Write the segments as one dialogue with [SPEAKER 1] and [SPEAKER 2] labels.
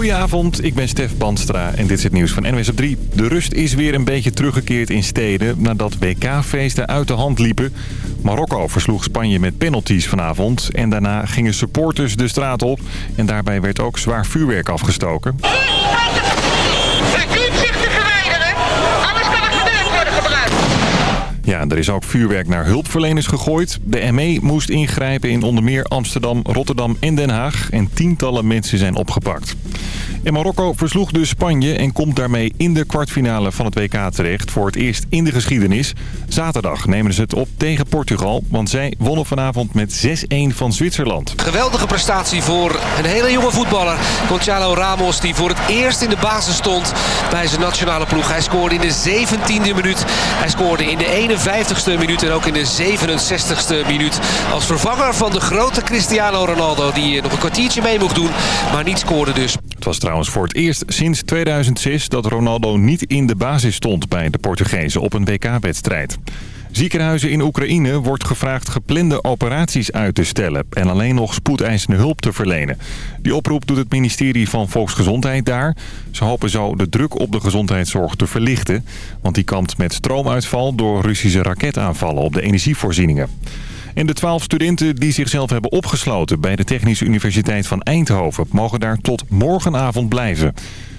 [SPEAKER 1] Goedenavond, ik ben Stef Bandstra en dit is het nieuws van NWS op 3. De rust is weer een beetje teruggekeerd in steden nadat WK-feesten uit de hand liepen. Marokko versloeg Spanje met penalties vanavond en daarna gingen supporters de straat op. En daarbij werd ook zwaar vuurwerk afgestoken. Ja, er is ook vuurwerk naar hulpverleners gegooid. De ME moest ingrijpen in onder meer Amsterdam, Rotterdam en Den Haag. En tientallen mensen zijn opgepakt. En Marokko versloeg dus Spanje en komt daarmee in de kwartfinale van het WK terecht. Voor het eerst in de geschiedenis. Zaterdag nemen ze het op tegen Portugal. Want zij wonnen vanavond met 6-1 van Zwitserland.
[SPEAKER 2] Geweldige prestatie voor een hele jonge voetballer. Gonzalo Ramos die voor het eerst in de basis stond bij zijn nationale ploeg. Hij scoorde in de 17e minuut. Hij scoorde in de 51ste minuut en ook in de 67ste minuut. Als vervanger van de grote Cristiano Ronaldo die nog een kwartiertje mee mocht doen. Maar niet scoorde dus.
[SPEAKER 1] Het was trouwens voor het eerst sinds 2006 dat Ronaldo niet in de basis stond bij de Portugezen op een WK-wedstrijd. Ziekenhuizen in Oekraïne wordt gevraagd geplande operaties uit te stellen... en alleen nog spoedeisende hulp te verlenen. Die oproep doet het ministerie van Volksgezondheid daar. Ze hopen zo de druk op de gezondheidszorg te verlichten... want die kampt met stroomuitval door Russische raketaanvallen op de energievoorzieningen. En de twaalf studenten die zichzelf hebben opgesloten bij de Technische Universiteit van Eindhoven... mogen daar tot morgenavond blijven.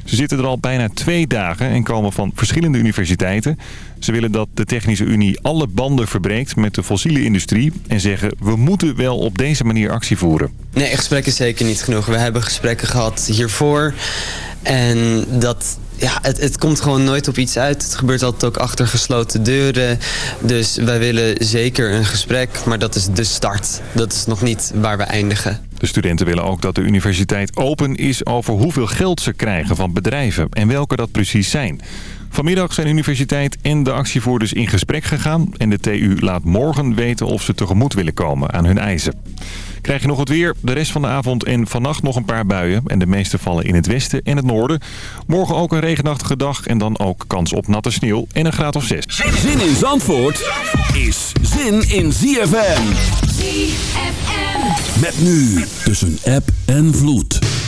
[SPEAKER 1] Ze zitten er al bijna twee dagen en komen van verschillende universiteiten. Ze willen dat de Technische Unie alle banden verbreekt met de fossiele industrie... en zeggen we moeten wel op deze manier actie voeren.
[SPEAKER 3] Nee, gesprekken is zeker niet genoeg. We hebben gesprekken gehad hiervoor en dat ja, het, het komt gewoon nooit op iets uit. Het gebeurt altijd ook achter gesloten deuren. Dus wij willen zeker een gesprek, maar dat is de start. Dat is nog niet waar we eindigen.
[SPEAKER 1] De studenten willen ook dat de universiteit open is over hoeveel geld ze krijgen van bedrijven en welke dat precies zijn. Vanmiddag zijn de universiteit en de actievoerders in gesprek gegaan... en de TU laat morgen weten of ze tegemoet willen komen aan hun eisen. Krijg je nog het weer. De rest van de avond en vannacht nog een paar buien. En de meeste vallen in het westen en het noorden. Morgen ook een regenachtige dag en dan ook kans op natte sneeuw en een graad of 6.
[SPEAKER 4] Zin in Zandvoort is zin in ZFM.
[SPEAKER 5] ZFM.
[SPEAKER 4] Met nu tussen app en vloed.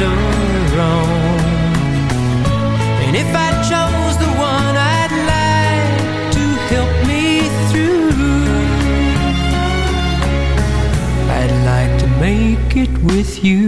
[SPEAKER 6] Right or wrong. And if I chose the one I'd like to help me through, I'd like to make it with you.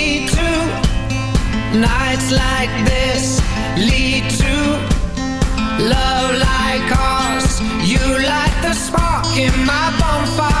[SPEAKER 7] nights like this lead to love like ours. You light the spark in my bonfire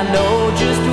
[SPEAKER 8] I know just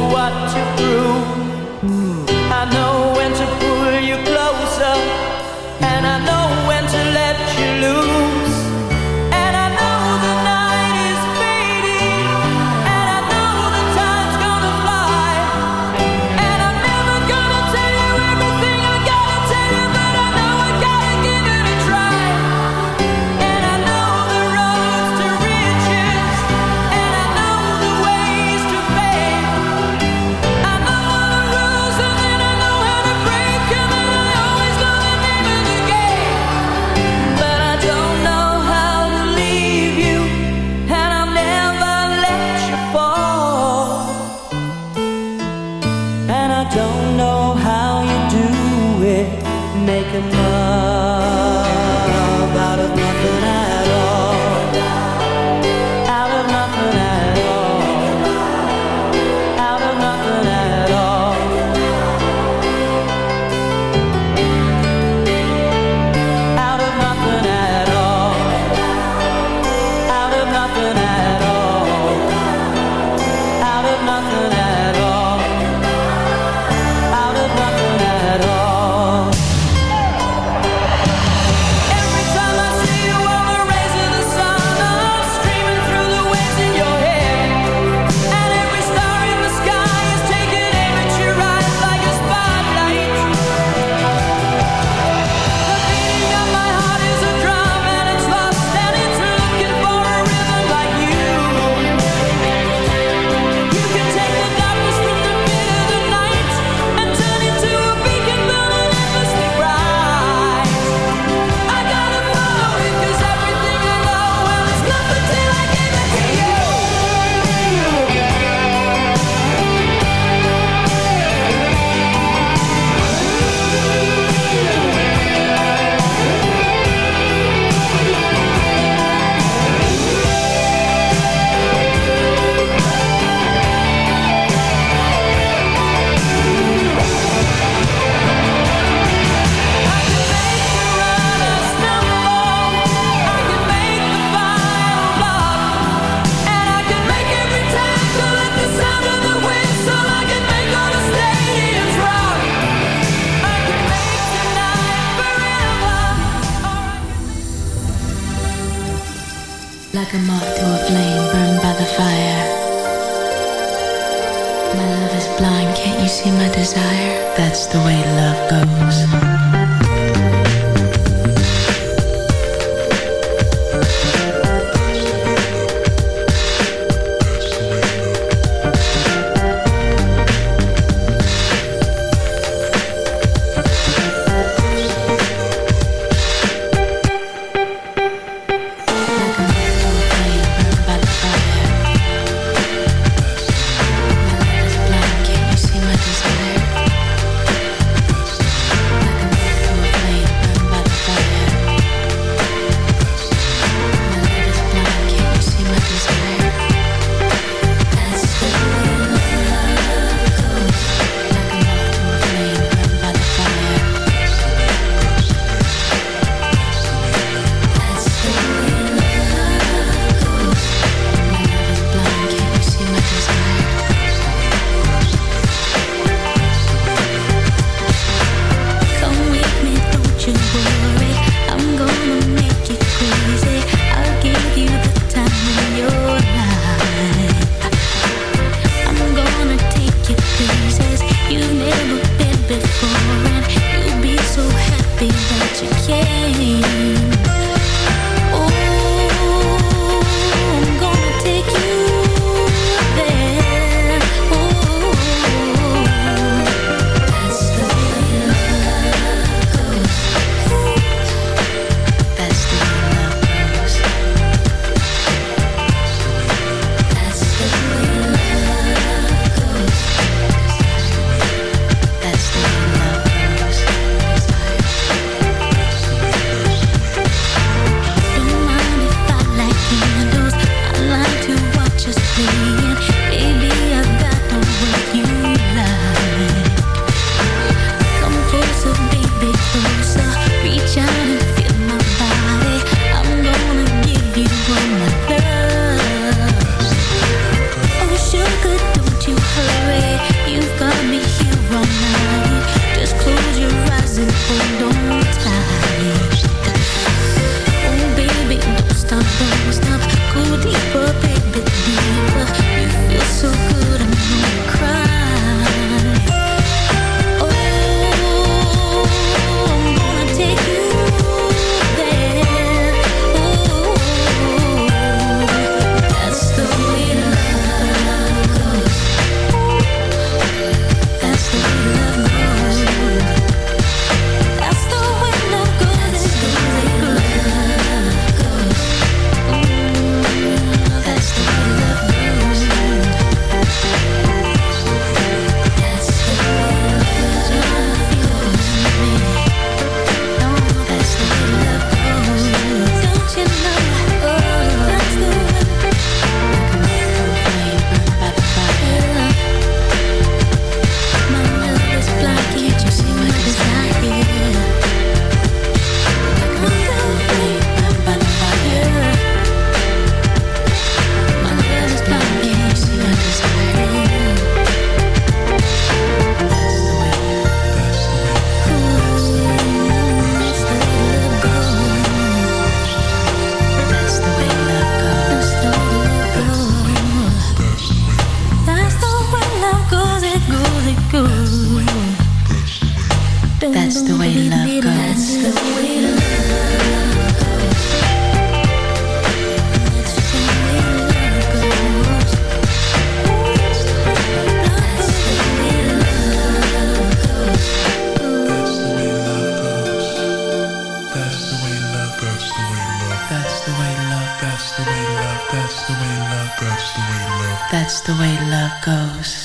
[SPEAKER 8] the
[SPEAKER 9] way love goes.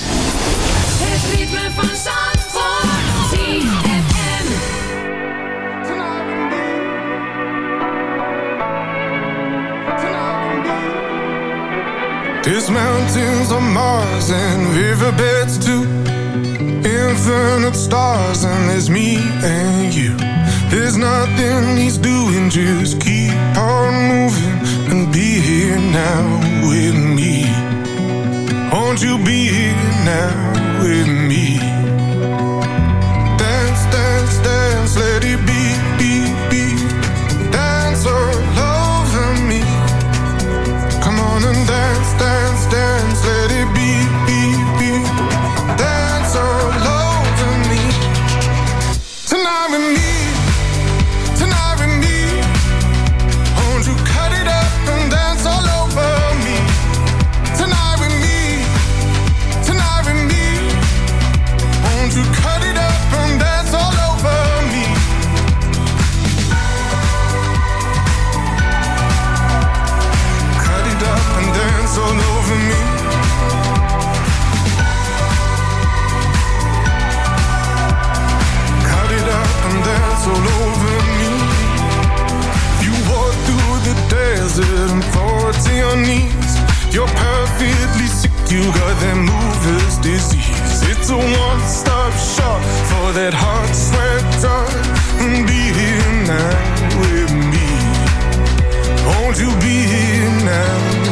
[SPEAKER 10] Het ritme van Zandvoort, ZFM.
[SPEAKER 11] There's mountains on Mars and riverbeds too. Infinite stars and there's me and you. There's nothing he's doing, just keep on moving and be here now with me. Won't you be here now with me? that hot sweat touch be here now with me. Won't you be here now?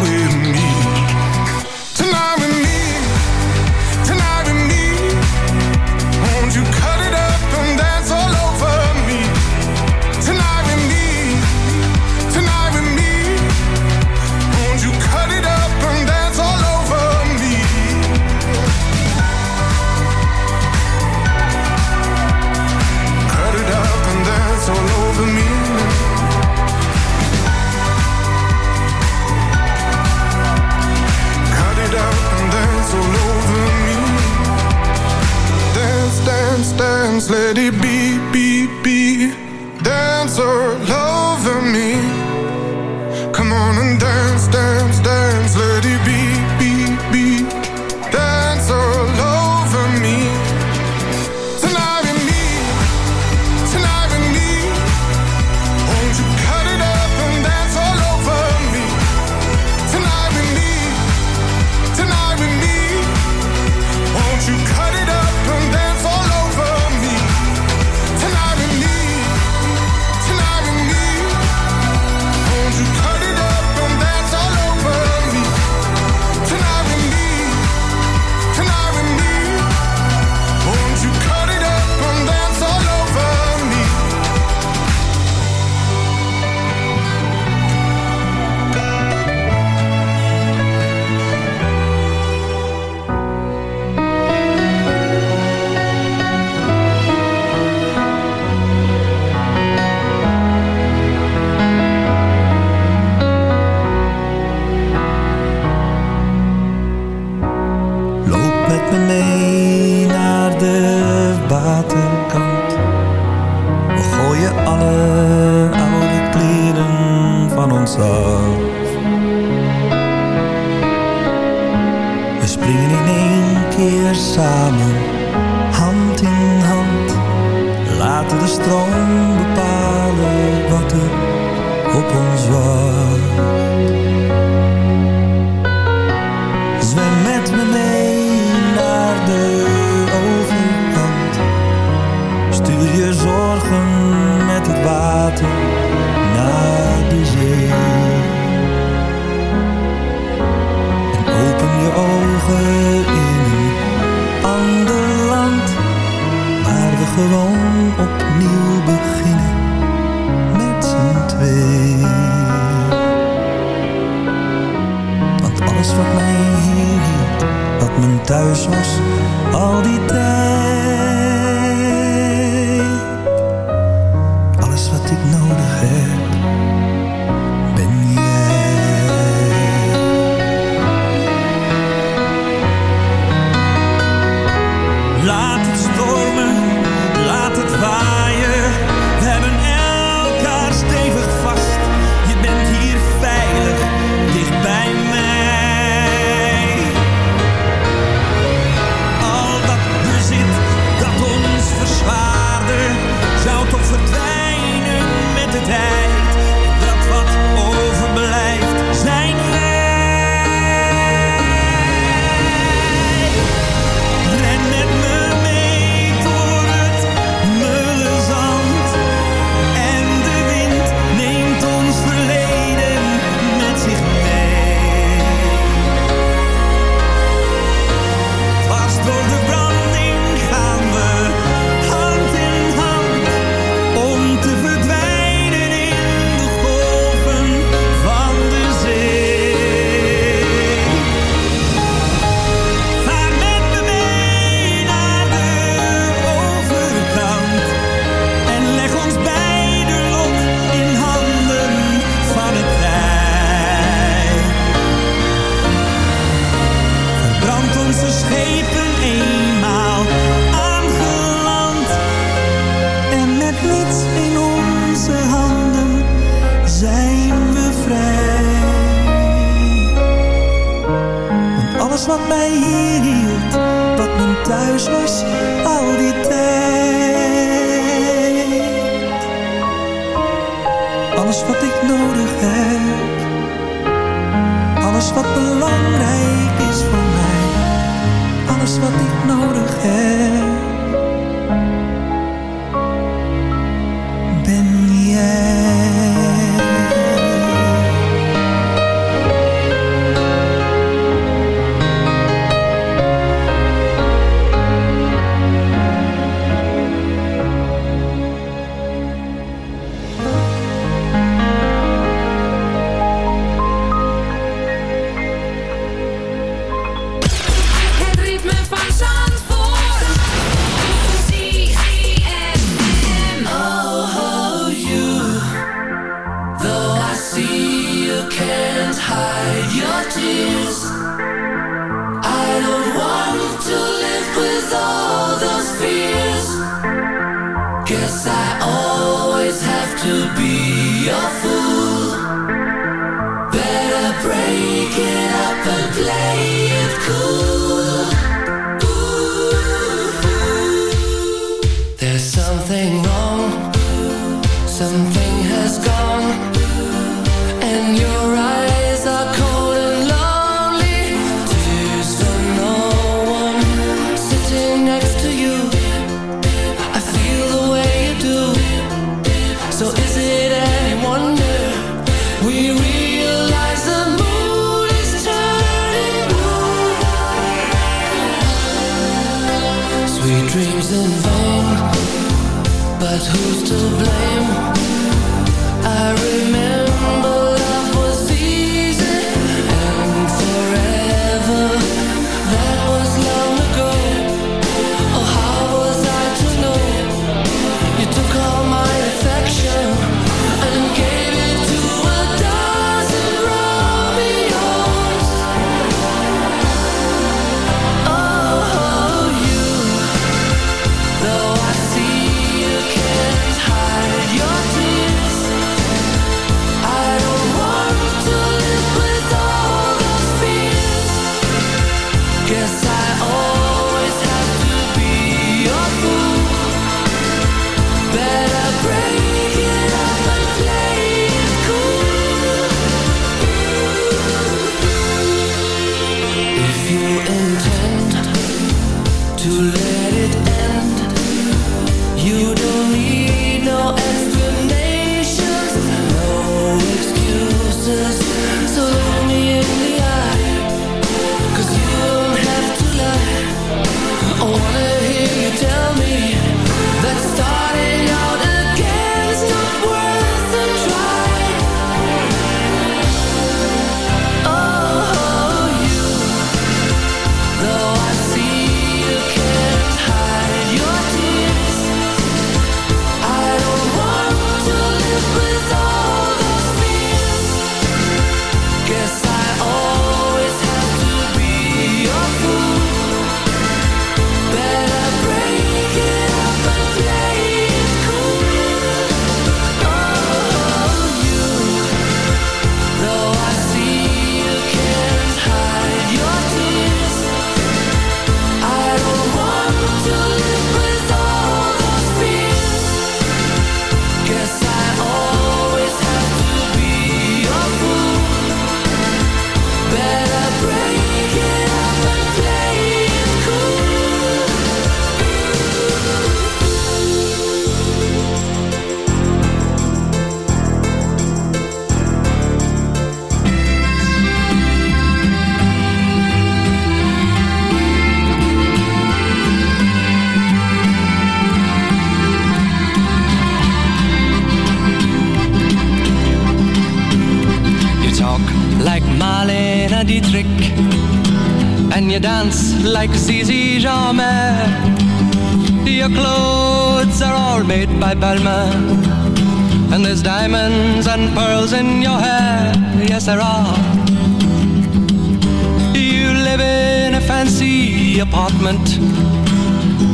[SPEAKER 5] Guess I always have to be your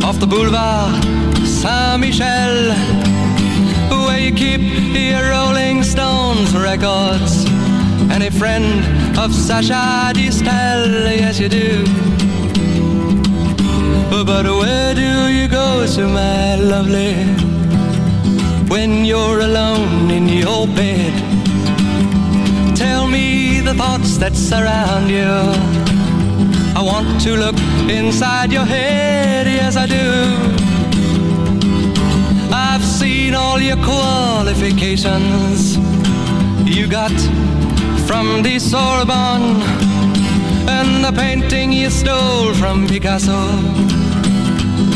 [SPEAKER 12] Off the boulevard Saint-Michel Where you keep your Rolling Stones records and a friend of Sacha Distel, yes you do. But where do you go to, my lovely, when you're alone in your bed? Tell me the thoughts that surround you. I want to look inside your head, yes I do. I've seen all your qualifications you got from the Sorbonne and the painting you stole from Picasso.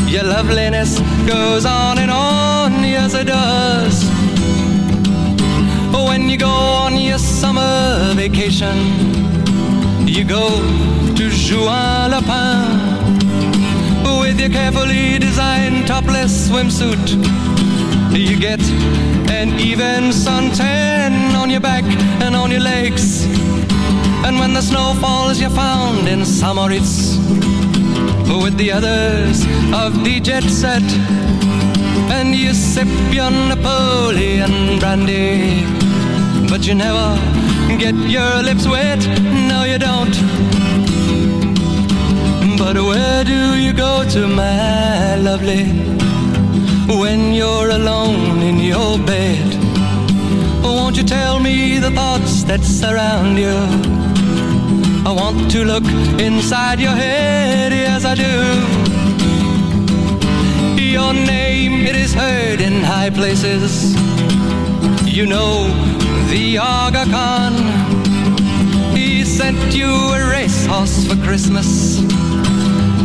[SPEAKER 12] Your loveliness goes on and on, yes it does. When you go on your summer vacation, you go to Juan-les-Pins with your carefully designed topless swimsuit. You get an even suntan on your back and on your legs. And when the snow falls, you're found in St. Moritz with the others of the jet set. And you sip your Napoleon brandy, but you never get your lips wet. No, you don't. But where do you go to, my lovely, when you're alone in your bed? Won't you tell me the thoughts that surround you? I want to look inside your head, yes I do. Your name, it is heard in high places. You know the Aga Khan. He sent you a racehorse for Christmas.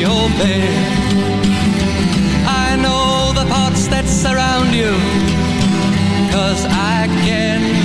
[SPEAKER 12] your bed. I know the thoughts that surround you, cause I can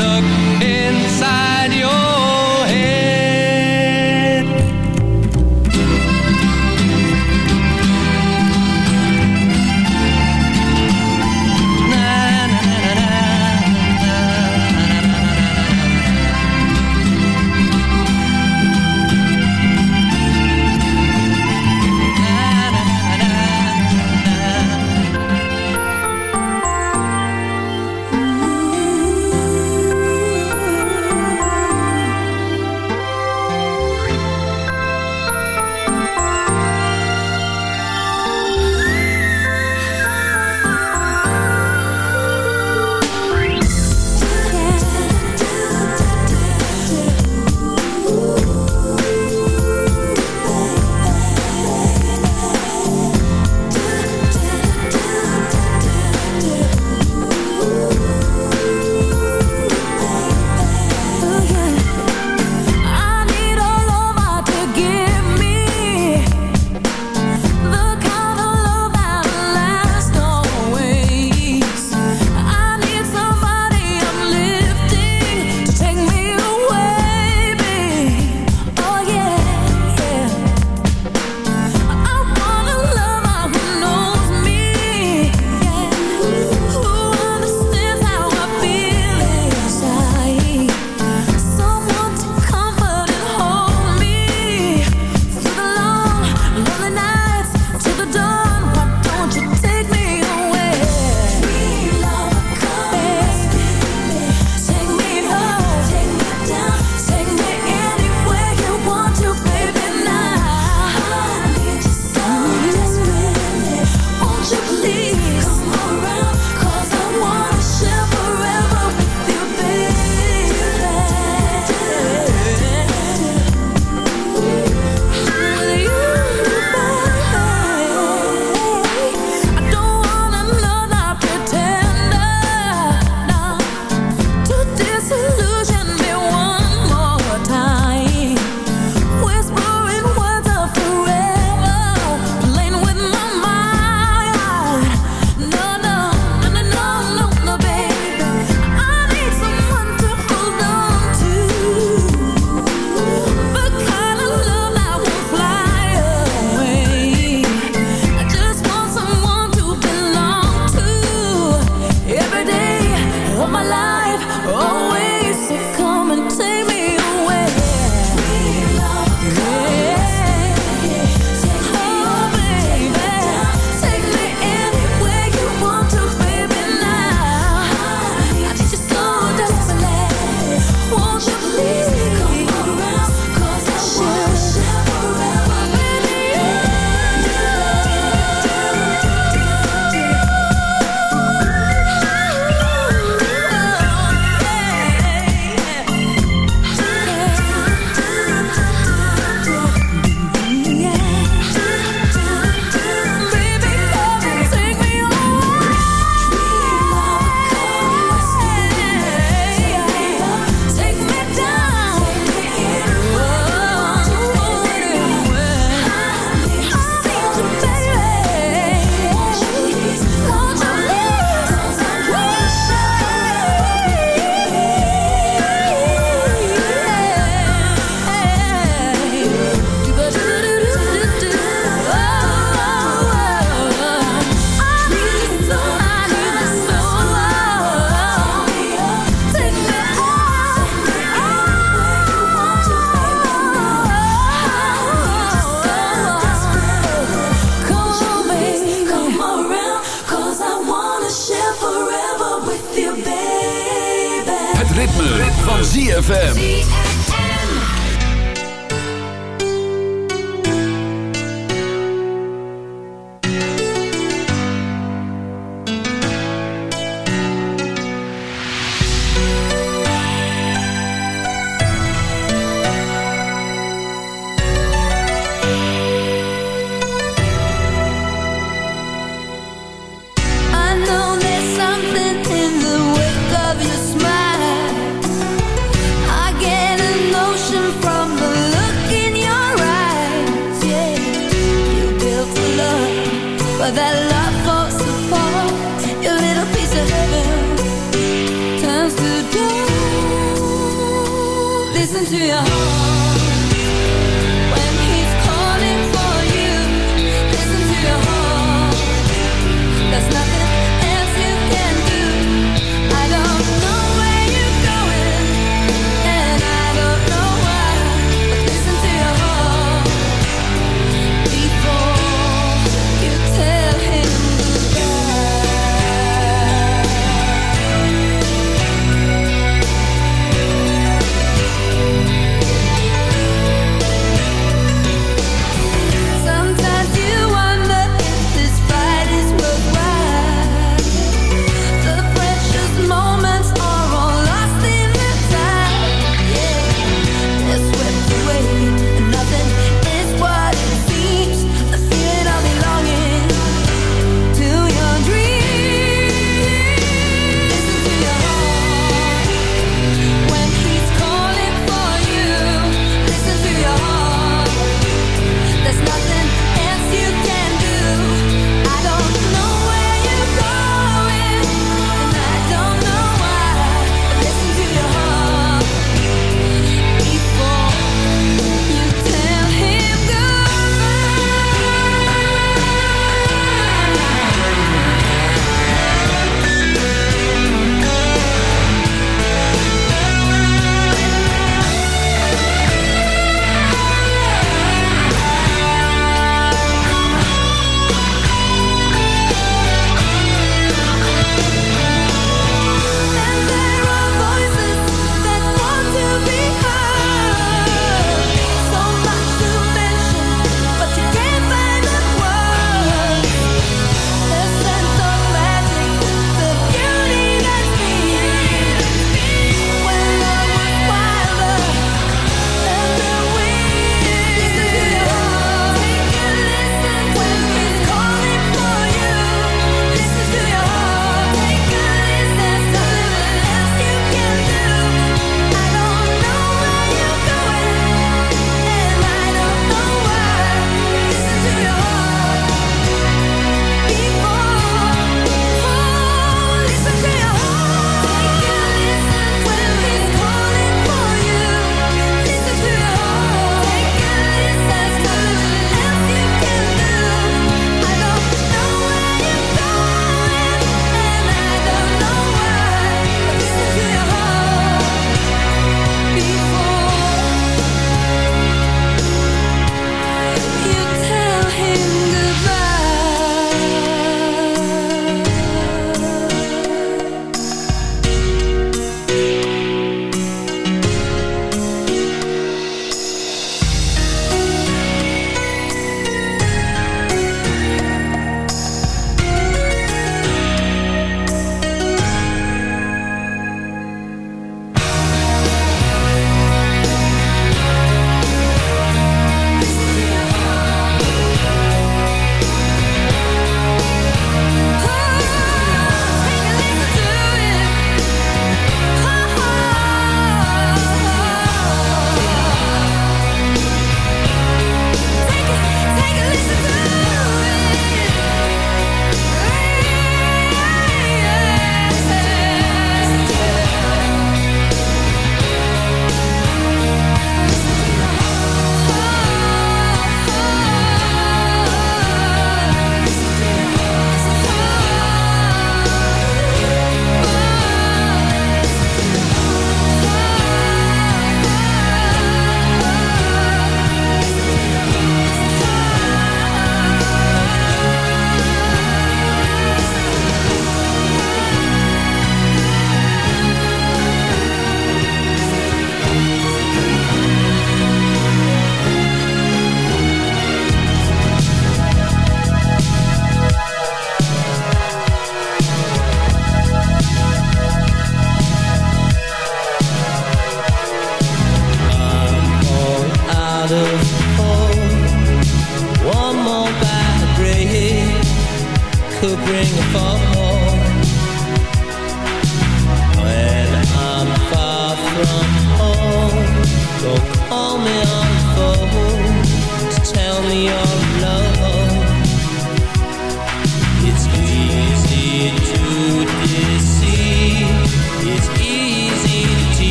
[SPEAKER 13] could bring a fall.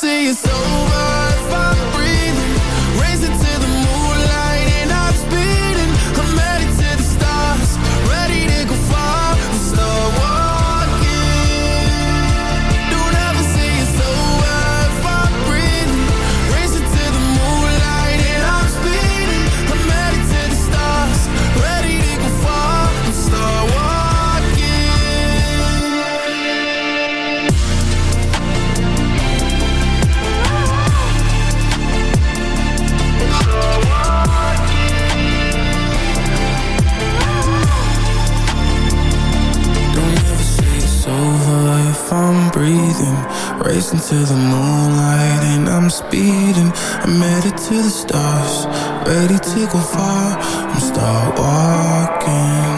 [SPEAKER 14] say it's over breathing. Racing to the moonlight and I'm speeding. I'm headed to the stars, ready to go far. I'm start walking.